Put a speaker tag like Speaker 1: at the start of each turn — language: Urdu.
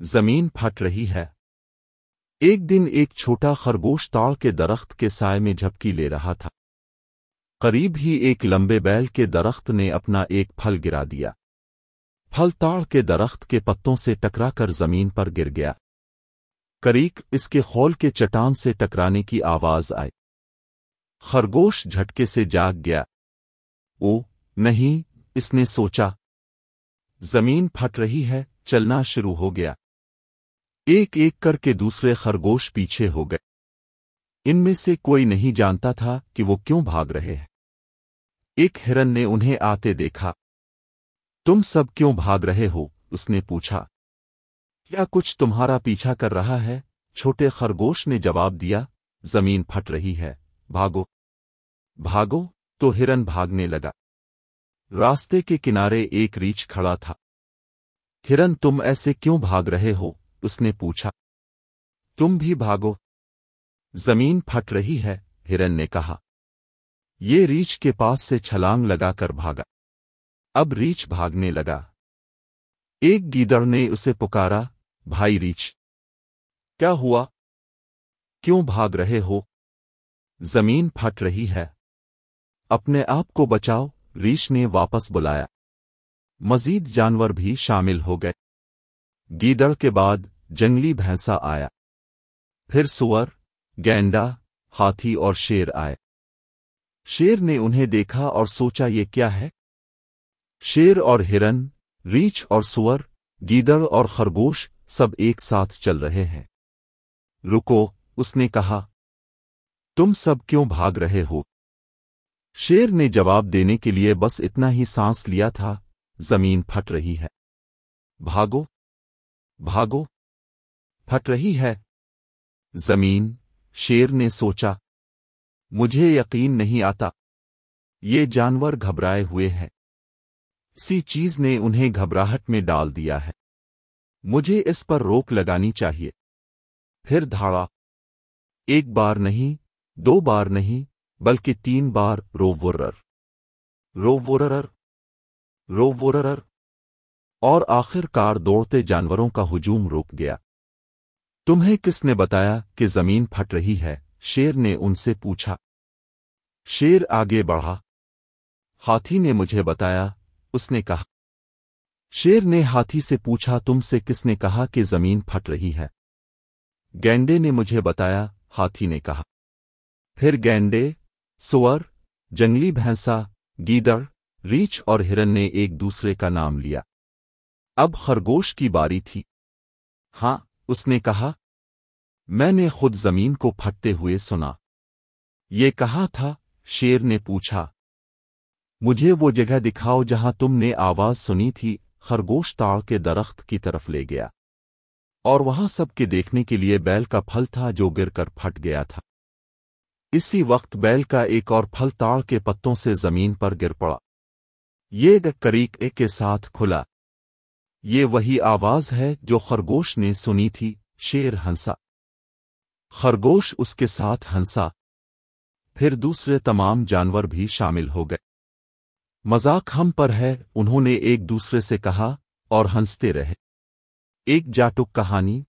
Speaker 1: زمین پھٹ رہی ہے۔ ایک دن ایک چھوٹا خرگوش تاڑ کے درخت کے سائے میں جھپکی لے رہا تھا۔ قریب ہی ایک لمبے بیل کے درخت نے اپنا ایک پھل گرا دیا۔ پھل تاڑ کے درخت کے پتوں سے ٹکرا کر زمین پر گر گیا۔ کریک اس کے خول کے چٹان سے ٹکرانے کی آواز آئی۔ خرگوش جھٹکے سے جاگ گیا۔ او، نہیں، اس نے سوچا۔ زمین پھٹ رہی ہے، چلنا شروع ہو گیا۔ ایک ایک کر کے دوسرے خرگوش پیچھے ہو گئے۔ ان میں سے کوئی نہیں جانتا تھا کہ وہ کیوں بھاگ رہے ہیں۔ ایک ہرن نے انہیں آتے دیکھا۔ تم سب کیوں بھاگ رہے ہو؟ اس نے پوچھا۔ کیا کچھ تمہارا پیچھا کر رہا ہے؟ چھوٹے خرگوش نے جواب دیا۔ زمین پھٹ رہی ہے۔ بھاگو۔ بھاگو۔ تو ہرن بھاگنے لگا۔ راستے کے کنارے ایک ریچھ کھڑا تھا۔ ہرن، تم ایسے کیوں بھاگ رہے ہو؟ اس نے پوچھا، تم بھی بھاگو۔ زمین پھٹ رہی ہے، ہرن نے کہا۔ یہ ریچھ کے پاس سے چھلانگ لگا کر بھاگا۔ اب ریچھ بھاگنے لگا۔ ایک گیدڑ نے اسے پکارا، بھائی ریچھ، کیا ہوا؟ کیوں بھاگ رہے ہو؟ زمین پھٹ رہی ہے۔ اپنے آپ کو بچاؤ، ریچھ نے واپس بلایا۔ مزید جانور بھی شامل ہو گئے۔ گیدڑ کے بعد جنگلی بھینسا آیا۔ پھر سور، گینڈا، ہاتھی اور شیر آئے۔ شیر نے انہیں دیکھا اور سوچا، یہ کیا ہے؟ شیر اور ہرن، ریچھ اور سور، گیدڑ اور خرگوش سب ایک ساتھ چل رہے ہیں۔ رکو، اس نے کہا، تم سب کیوں بھاگ رہے ہو؟ شیر نے جواب دینے کے لیے بس اتنا ہی سانس لیا تھا، زمین پھٹ رہی ہے۔ بھاگو بھاگو۔ پھٹ رہی ہے۔ زمین، شیر نے سوچا، مجھے یقین نہیں آتا۔ یہ جانور گھبرائے ہوئے ہیں۔ سی چیز نے انہیں گھبراہٹ میں ڈال دیا ہے۔ مجھے اس پر روک لگانی چاہیے۔ پھر دھاڑا۔ ایک بار نہیں، دو بار نہیں، بلکہ تین بار۔ رو ورر روورر اور آخر کار دوڑتے جانوروں کا ہجوم رک گیا۔ تمہیں کس نے بتایا کہ زمین پھٹ رہی ہے؟ شیر نے ان سے پوچھا۔ شیر آگے بڑھا۔ ہاتھی نے مجھے بتایا، اس نے کہا۔ شیر نے ہاتھی سے پوچھا، تم سے کس نے کہا کہ زمین پھٹ رہی ہے؟ گینڈے نے مجھے بتایا، ہاتھی نے کہا۔ پھر گینڈے، سور، جنگلی بھینسا، گیدڑ، ریچھ اور ہرن نے ایک دوسرے کا نام لیا۔ اب خرگوش کی باری تھی۔ ہاں اس نے کہا، میں نے خود زمین کو پھٹتے ہوئے سنا۔ یہ کہا تھا؟ شیر نے پوچھا۔ مجھے وہ جگہ دکھاؤ جہاں تم نے آواز سنی تھی، خرگوش تاڑ کے درخت کی طرف لے گیا۔ اور وہاں سب کے دیکھنے کے لیے بیل کا پھل تھا جو گر کر پھٹ گیا تھا۔ اسی وقت بیل کا ایک اور پھل تاڑ کے پتوں سے زمین پر گر پڑا۔ یہ کریک ایک کے ساتھ کھلا۔ یہ وہی آواز ہے جو خرگوش نے سنی تھی، شیر ہنسا۔ خرگوش اس کے ساتھ ہنسا۔ پھر دوسرے تمام جانور بھی شامل ہو گئے۔ مذاق ہم پر ہے، انہوں نے ایک دوسرے سے کہا اور ہنستے رہے۔ ایک جاٹک کہانی